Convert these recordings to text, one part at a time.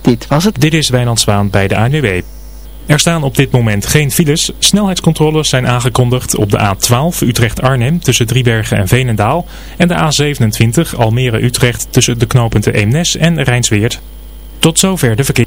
Dit was het. Dit is Wijnand Zwaan bij de ANWB. Er staan op dit moment geen files. Snelheidscontroles zijn aangekondigd op de A12 Utrecht-Arnhem tussen Driebergen en Veenendaal. En de A27 Almere-Utrecht tussen de knooppunten Eemnes en Rijnsweert. Tot zover de verkeer.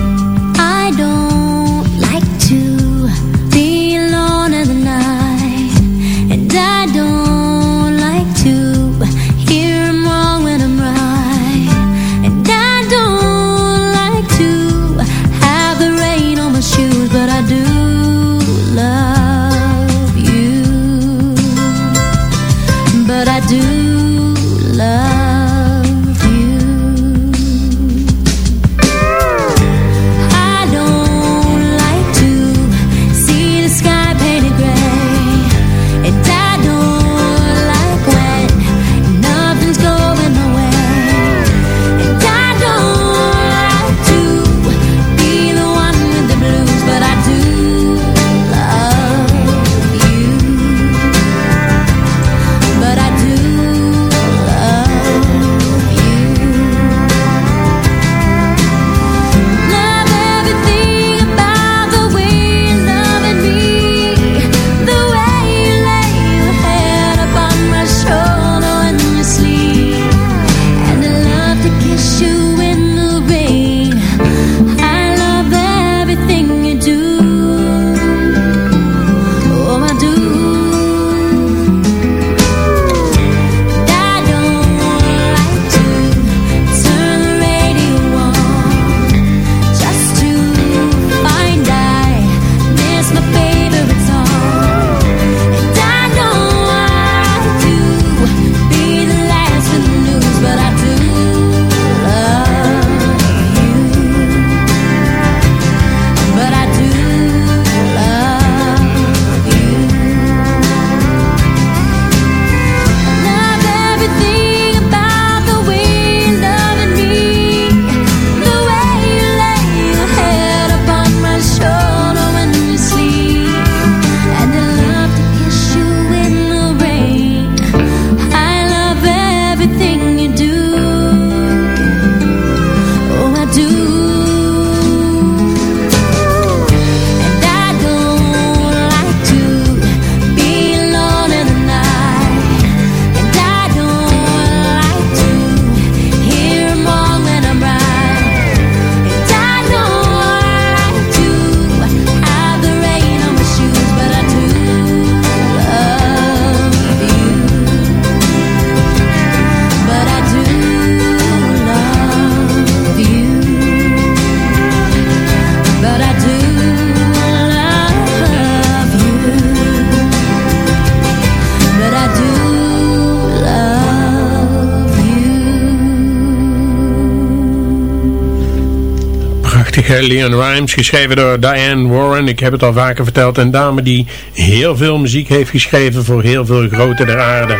Leon Rimes, geschreven door Diane Warren. Ik heb het al vaker verteld. Een dame die heel veel muziek heeft geschreven voor heel veel grote der aarde.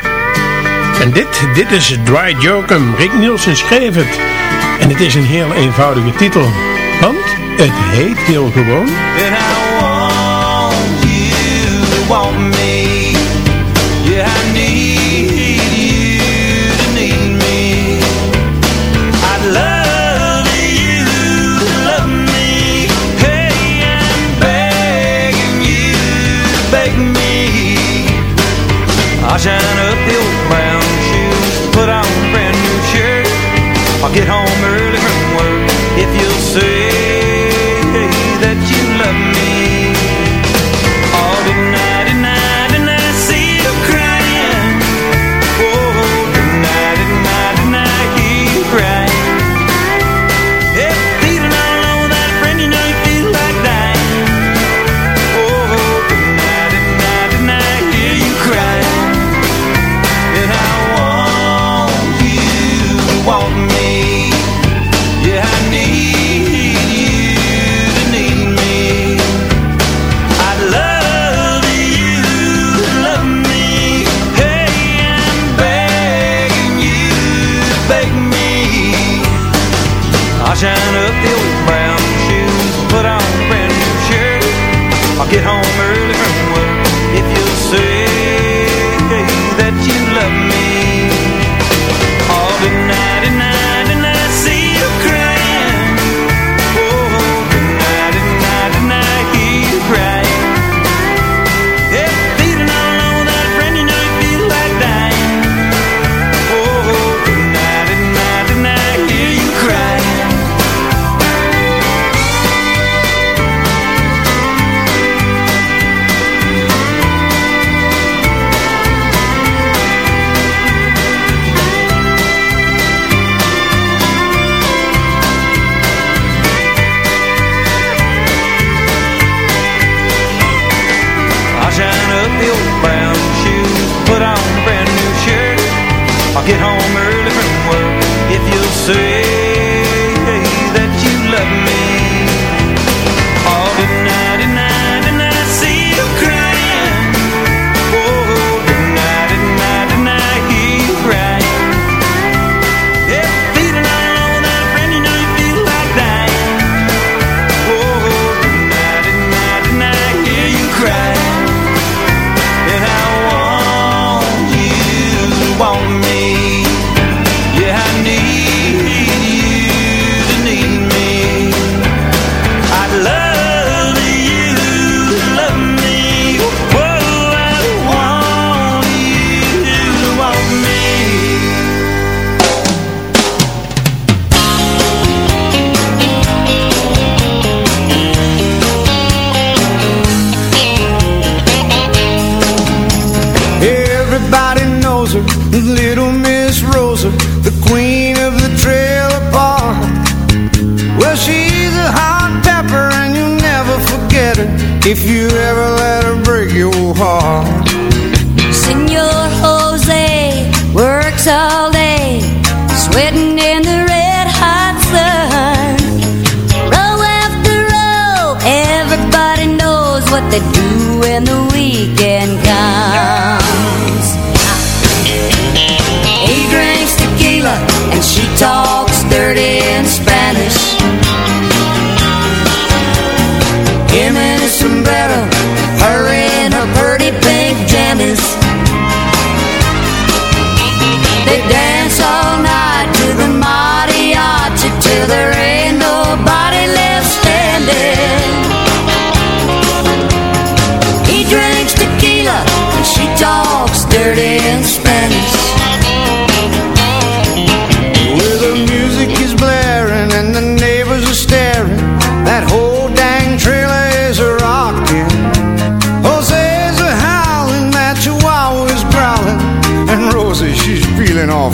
En dit, dit is Dry Jokum. Rick Nielsen schreef het. En het is een heel eenvoudige titel. Want het heet heel gewoon...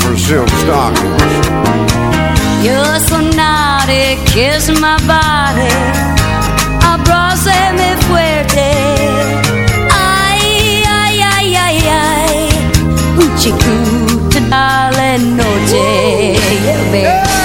for silk stockings. You're so naughty, kiss my body. A brosemi fuerte. Ay, ay, ay, ay, ay. Uchiku, noche, baby.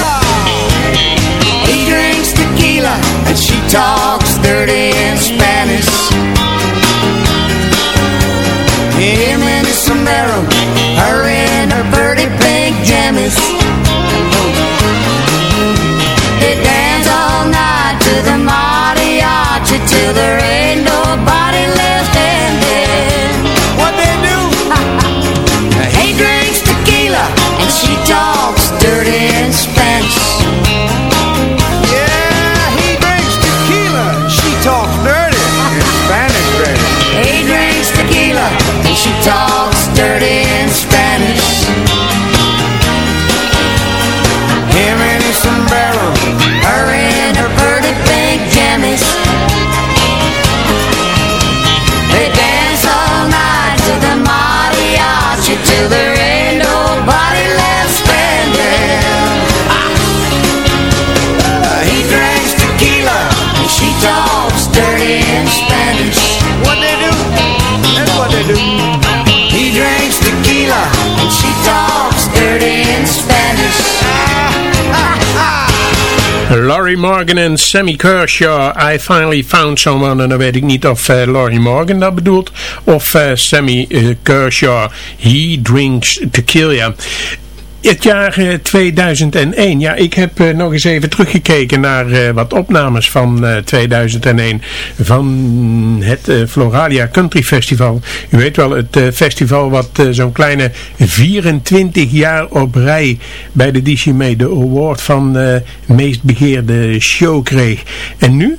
Laurie Morgan en Sammy Kershaw, I Finally Found Someone. En dan weet ik niet of eh, Laurie Morgan dat bedoelt, of eh, Sammy uh, Kershaw, He Drinks Tequila. Het jaar eh, 2001. Ja, ik heb eh, nog eens even teruggekeken naar eh, wat opnames van eh, 2001 van het eh, Floralia Country Festival. U weet wel, het eh, festival wat eh, zo'n kleine 24 jaar op rij bij de DCME de award van eh, meest begeerde show kreeg. En nu?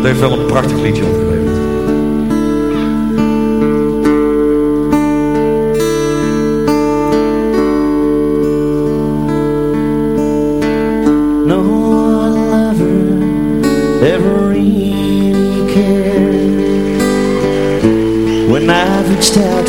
Het heeft wel een prachtig liedje opgeleverd. No lover ever really cared. When I've reached out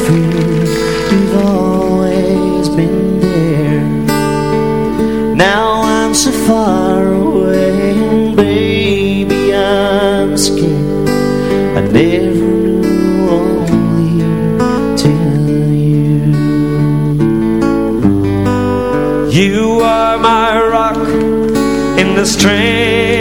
You are my rock in the strength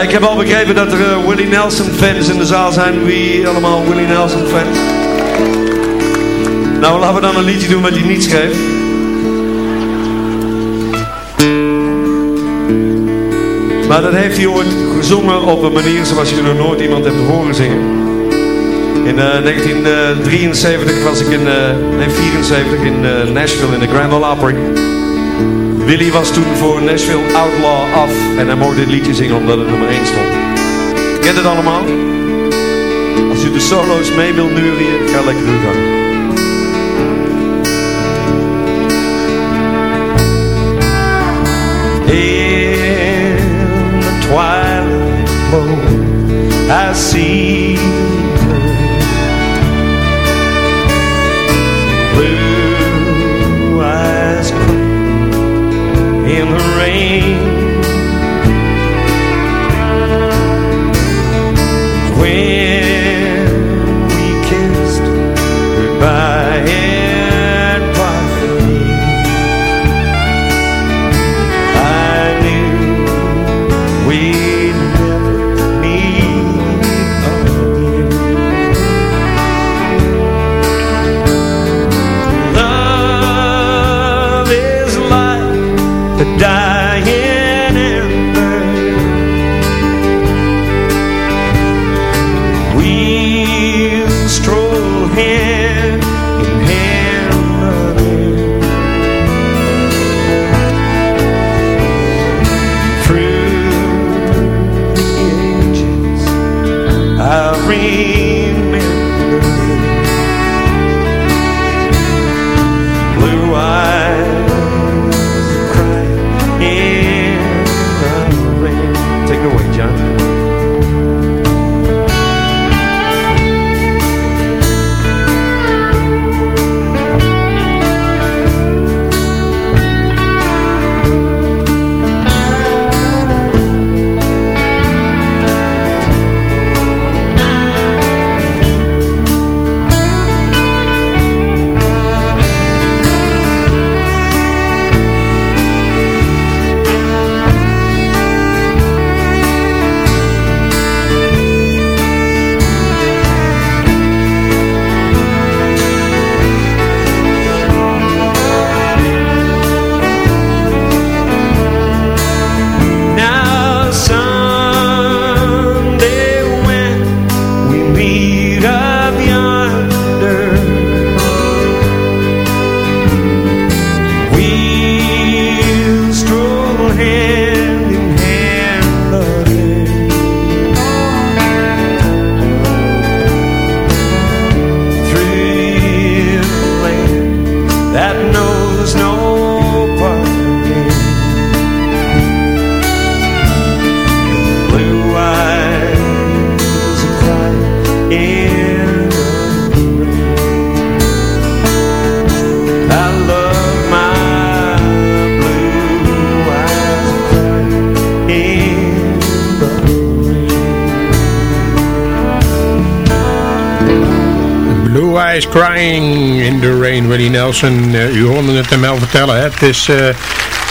Uh, ik heb al begrepen dat er uh, Willie Nelson fans in de zaal zijn. Wie allemaal Willie Nelson fans? Nou, laten we dan een liedje doen wat hij niet schreef. Maar dat heeft hij ooit gezongen op een manier zoals je nog nooit iemand hebt horen zingen. In uh, 1973 was ik in, nee 74 in Nashville in de Grand Ole Opry. Willy was toen voor Nashville Outlaw af en hij mocht dit liedje zingen omdat het nummer 1 stond. Kent het allemaal? Als u de solo's mee wilt neurien, ga lekker uw. In the twilight I see Willie Nelson. Eh, u hoorde het hem vertellen. Hè? Het is eh,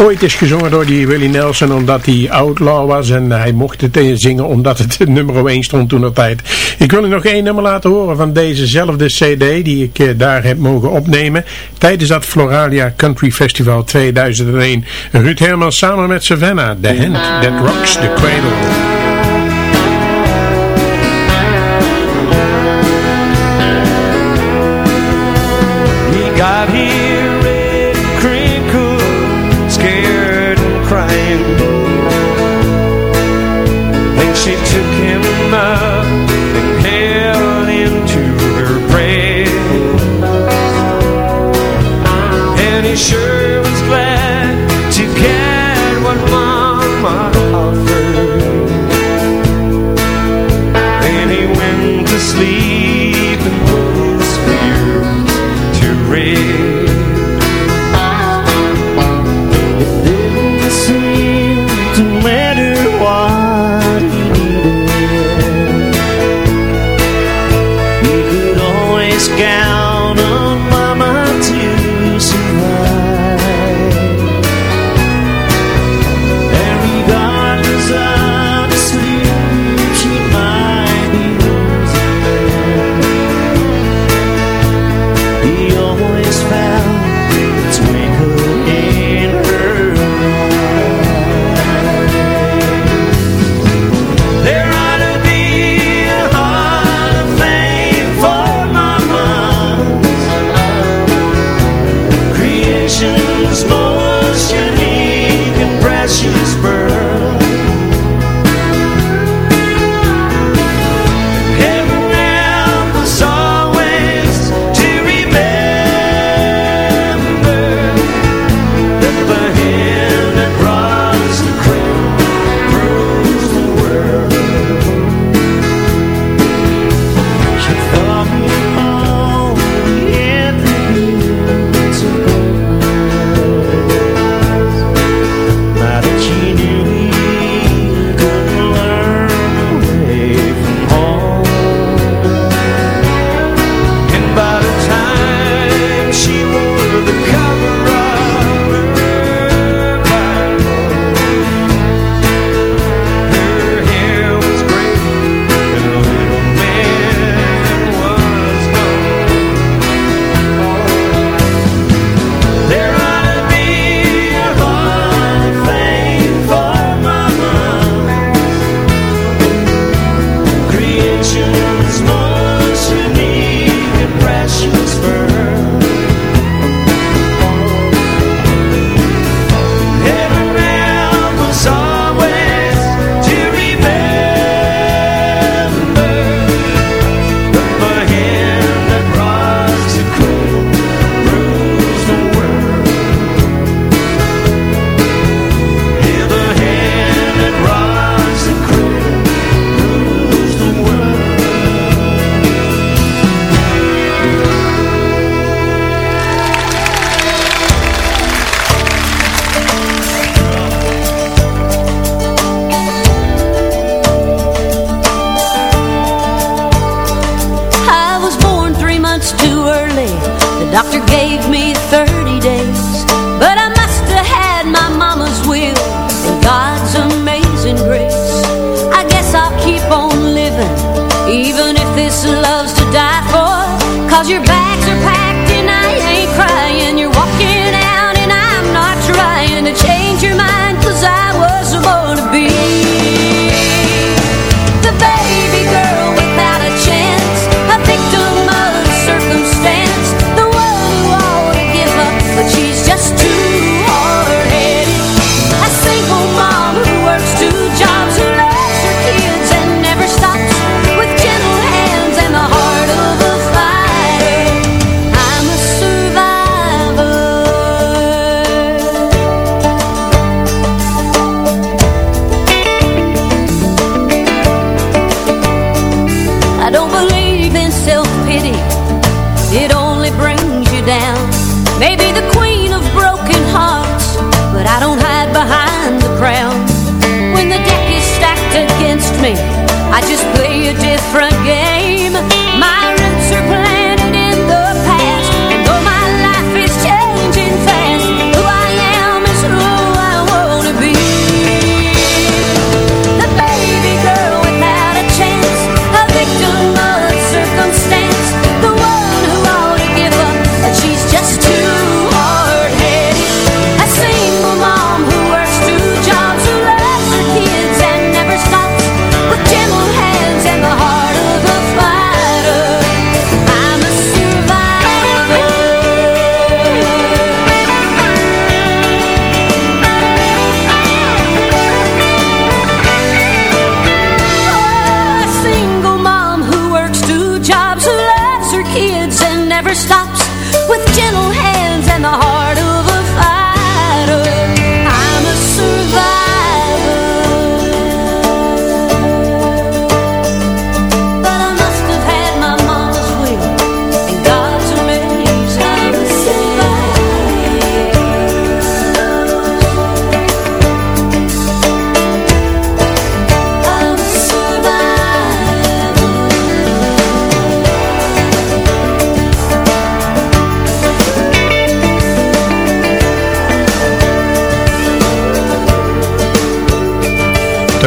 ooit is gezongen door die Willie Nelson omdat hij outlaw was. En hij mocht het zingen omdat het nummer 1 stond toen tijd. Ik wil u nog één nummer laten horen van dezezelfde cd die ik eh, daar heb mogen opnemen. Tijdens dat Floralia Country Festival 2001. Ruud Hermans samen met Savannah. The Hand That Rocks the Cradle.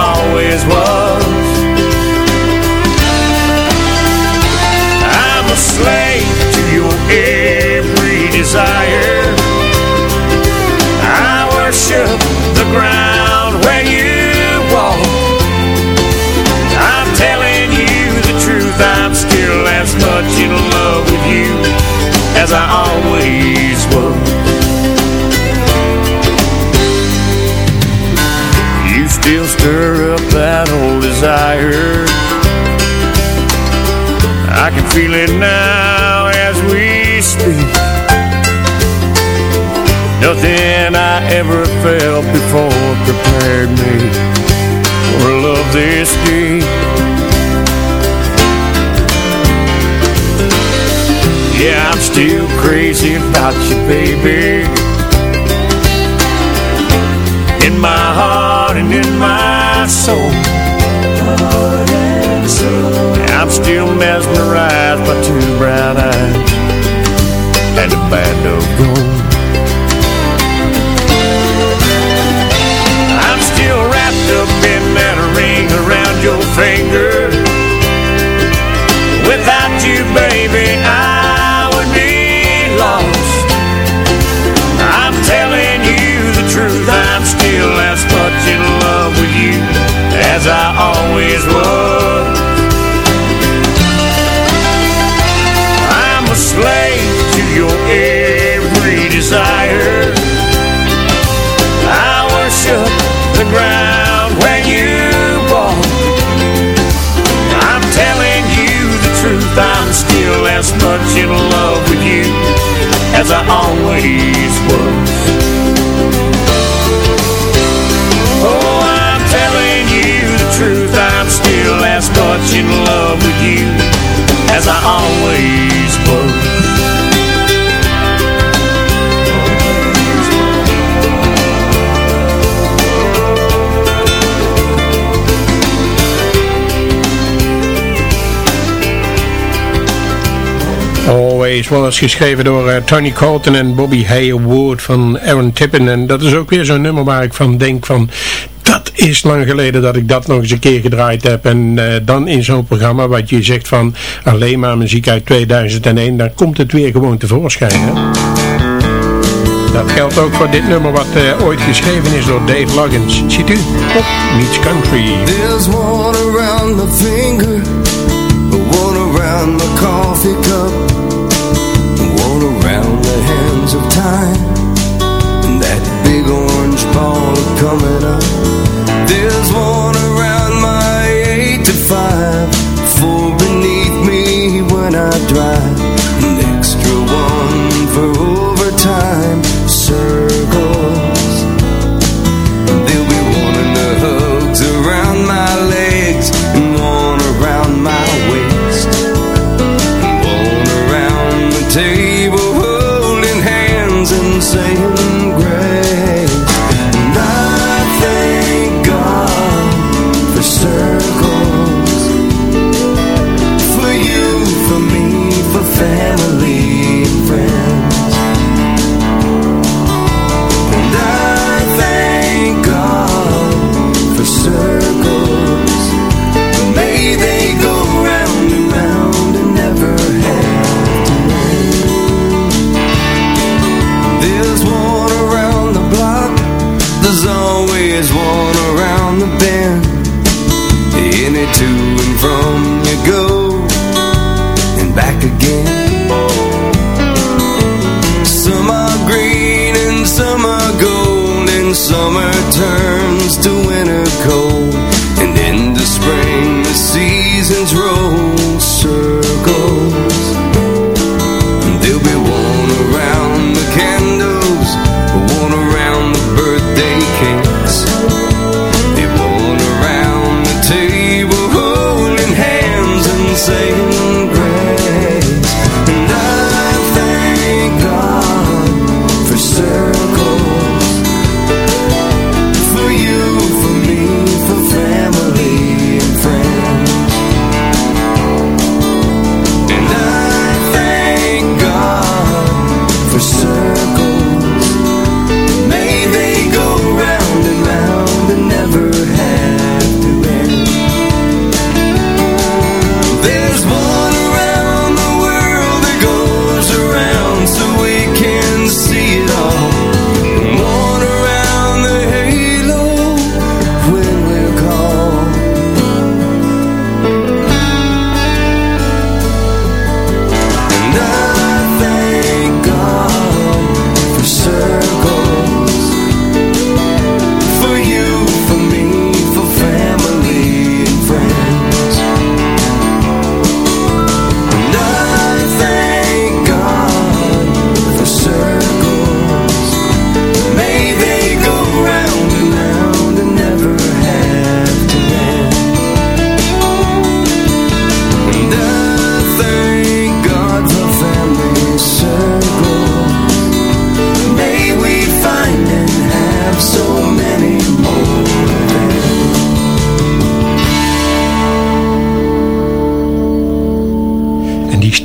Always was. I'm a slave to your every desire. I worship the ground where you walk. I'm telling you the truth, I'm still as much in love with you as I always still stir up that old desire. I can feel it now as we speak. Nothing I ever felt before prepared me for love this deep. Yeah, I'm still crazy about you, baby. Soul. I'm still mesmerized by two brown eyes and a band of gold. I'm still wrapped up in that ring around your finger. Without you, baby, I as I always was. I'm a slave to your every desire. I worship the ground where you walk. I'm telling you the truth, I'm still as much in love with you as I always Always was geschreven door eh, Tony Colton en Bobby Haywood van Aaron Tippin. En dat is ook weer zo'n nummer waar ik van denk van... Dat is lang geleden dat ik dat nog eens een keer gedraaid heb. En eh, dan in zo'n programma wat je zegt van alleen maar muziek uit 2001. Dan komt het weer gewoon tevoorschijn. Dat geldt ook voor dit nummer wat eh, ooit geschreven is door Dave Loggins. Ziet u? Op Meets Country. There's one around my finger, one around my coffee cup, the of time, and that big orange ball coming up. There's one around my eight to five, four beneath me when I drive, for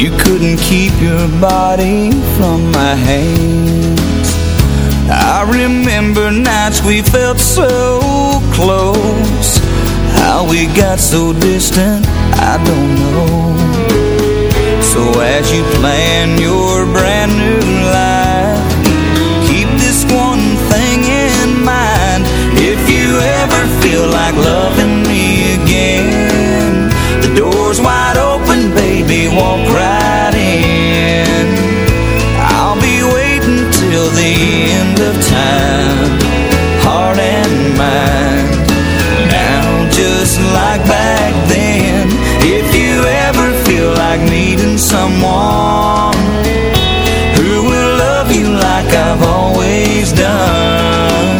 You couldn't keep your body from my hands. I remember nights we felt so close. How we got so distant, I don't know. So as you plan your brand new life Keep this one thing in mind. If you ever feel like loving baby, walk right in. I'll be waiting till the end of time Heart and mind. Now just like back then If you ever feel like needing someone Who will love you like I've always done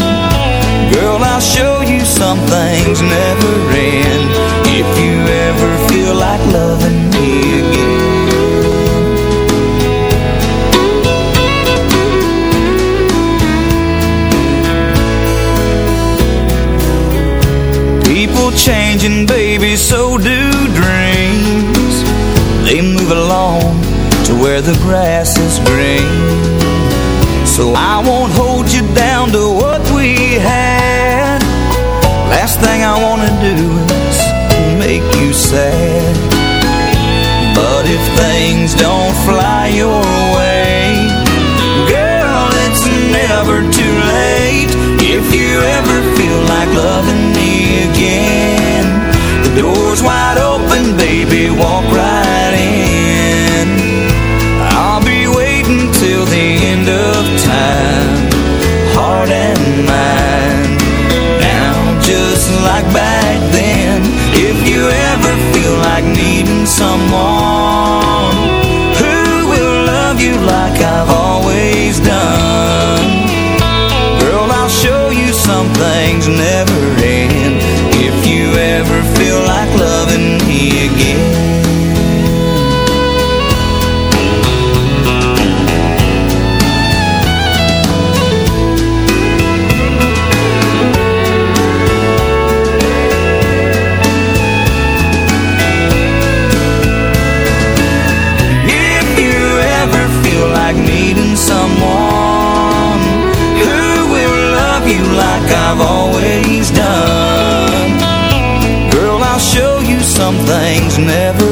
Girl, I'll show you some things things don't fly your way. Girl, it's never too late. If you ever feel like loving me again The door's wide open, baby, walk right things never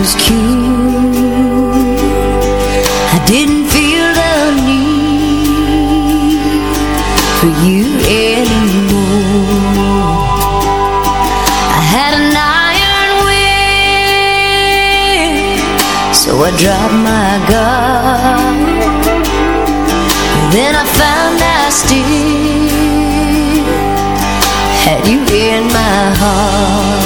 Was cute. I didn't feel the need For you anymore. I had an iron will So I dropped my guard. Then I found I still had you in my heart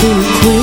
辛苦。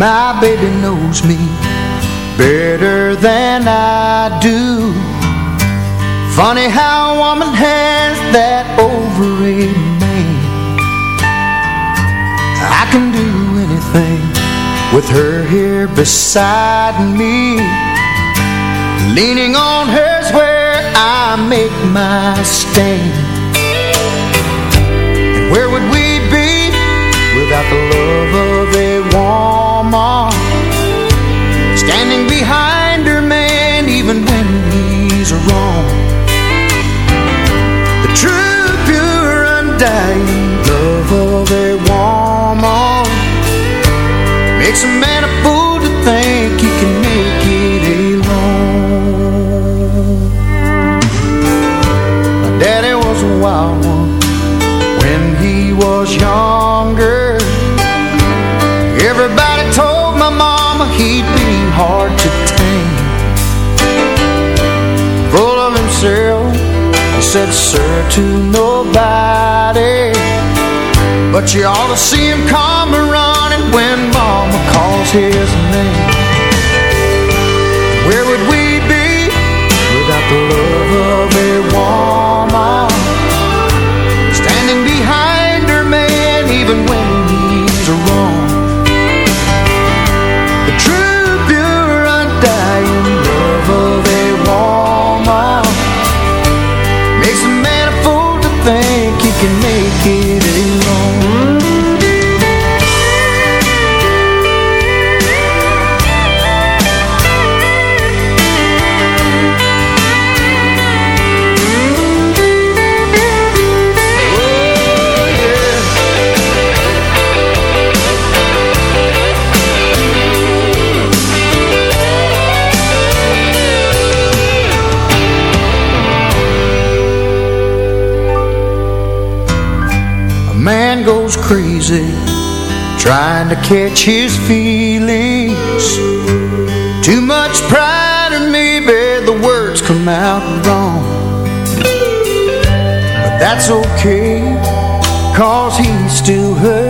My baby knows me better than I do. Funny how a woman has that over a man. I can do anything with her here beside me. Leaning on her's where I make my stand. And where would we be without the love Makes a man a fool to think he can make it alone. My daddy was a wild one When he was younger. Everybody told my mama he'd be hard to tame. Full of himself He said sir to nobody But you ought to see him come running When mama calls his name Trying to catch his feelings. Too much pride and maybe the words come out wrong. But that's okay Cause he's still her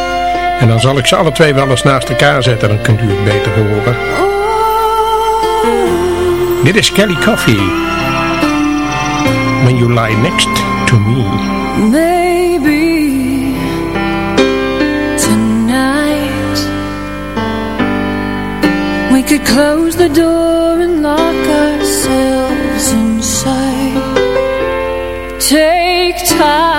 En dan zal ik ze alle twee wel eens naast elkaar zetten, dan kunt u het beter horen. Dit is Kelly Coffee. When you lie next to me. Maybe tonight we could close the door and lock ourselves inside. Take time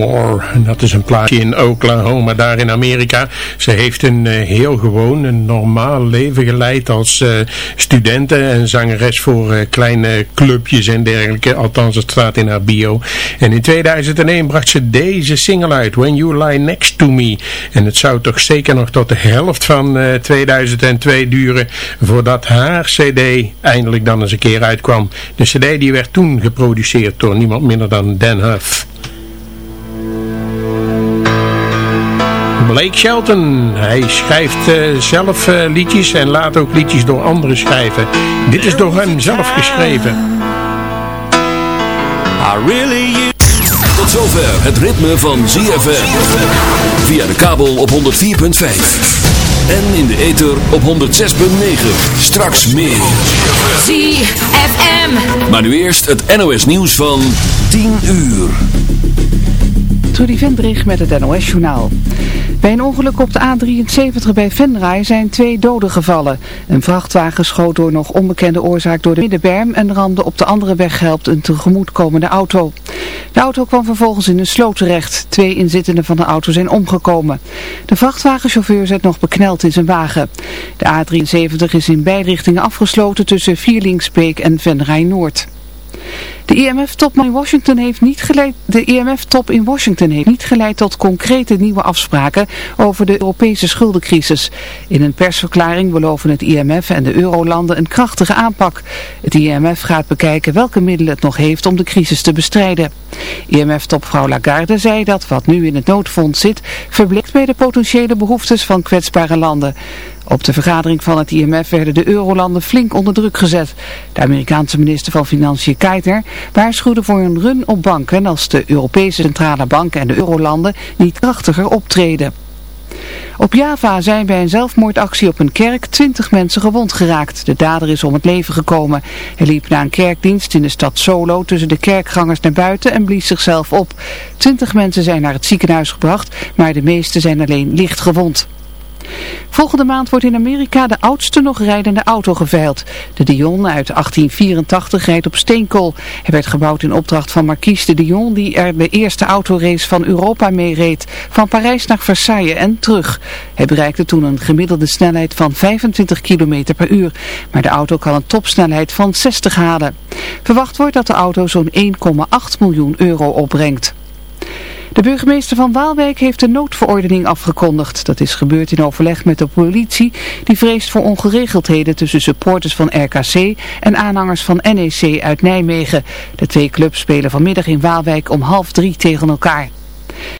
En dat is een plaatsje in Oklahoma, daar in Amerika. Ze heeft een uh, heel gewoon, een normaal leven geleid als uh, en zangeres voor uh, kleine clubjes en dergelijke. Althans, het staat in haar bio. En in 2001 bracht ze deze single uit, When You Lie Next To Me. En het zou toch zeker nog tot de helft van 2002 duren voordat haar cd eindelijk dan eens een keer uitkwam. De cd die werd toen geproduceerd door niemand minder dan Dan Huff. Blake Shelton. Hij schrijft uh, zelf uh, liedjes en laat ook liedjes door anderen schrijven. Dit is door hem zelf geschreven. Tot zover het ritme van ZFM. Via de kabel op 104.5. En in de ether op 106.9. Straks meer. ZFM. Maar nu eerst het NOS nieuws van 10 uur. Trudy Vendrich met het NOS journaal. Bij een ongeluk op de A73 bij Venray zijn twee doden gevallen. Een vrachtwagen schoot door nog onbekende oorzaak door de middenberm en ramde op de andere weg helpt een tegemoetkomende auto. De auto kwam vervolgens in een sloot terecht. Twee inzittenden van de auto zijn omgekomen. De vrachtwagenchauffeur zit nog bekneld in wagen. De A73 is in beide richtingen afgesloten tussen Vierlingsbeek en Venray Noord. De IMF-top in Washington heeft niet geleid. De IMF-top in Washington heeft niet geleid tot concrete nieuwe afspraken over de Europese schuldencrisis. In een persverklaring beloven het IMF en de eurolanden een krachtige aanpak. Het IMF gaat bekijken welke middelen het nog heeft om de crisis te bestrijden. IMF-topvrouw Lagarde zei dat wat nu in het noodfonds zit verblikt bij de potentiële behoeftes van kwetsbare landen. Op de vergadering van het IMF werden de eurolanden flink onder druk gezet. De Amerikaanse minister van Financiën Keiter waarschuwde voor een run op banken als de Europese Centrale Bank en de eurolanden niet krachtiger optreden. Op Java zijn bij een zelfmoordactie op een kerk 20 mensen gewond geraakt. De dader is om het leven gekomen. Hij liep na een kerkdienst in de stad Solo tussen de kerkgangers naar buiten en blies zichzelf op. 20 mensen zijn naar het ziekenhuis gebracht, maar de meeste zijn alleen licht gewond. Volgende maand wordt in Amerika de oudste nog rijdende auto geveild. De Dion uit 1884 rijdt op steenkool. Hij werd gebouwd in opdracht van Marquise de Dion die er de eerste autorace van Europa mee reed. Van Parijs naar Versailles en terug. Hij bereikte toen een gemiddelde snelheid van 25 km per uur. Maar de auto kan een topsnelheid van 60 halen. Verwacht wordt dat de auto zo'n 1,8 miljoen euro opbrengt. De burgemeester van Waalwijk heeft een noodverordening afgekondigd. Dat is gebeurd in overleg met de politie die vreest voor ongeregeldheden tussen supporters van RKC en aanhangers van NEC uit Nijmegen. De twee clubs spelen vanmiddag in Waalwijk om half drie tegen elkaar.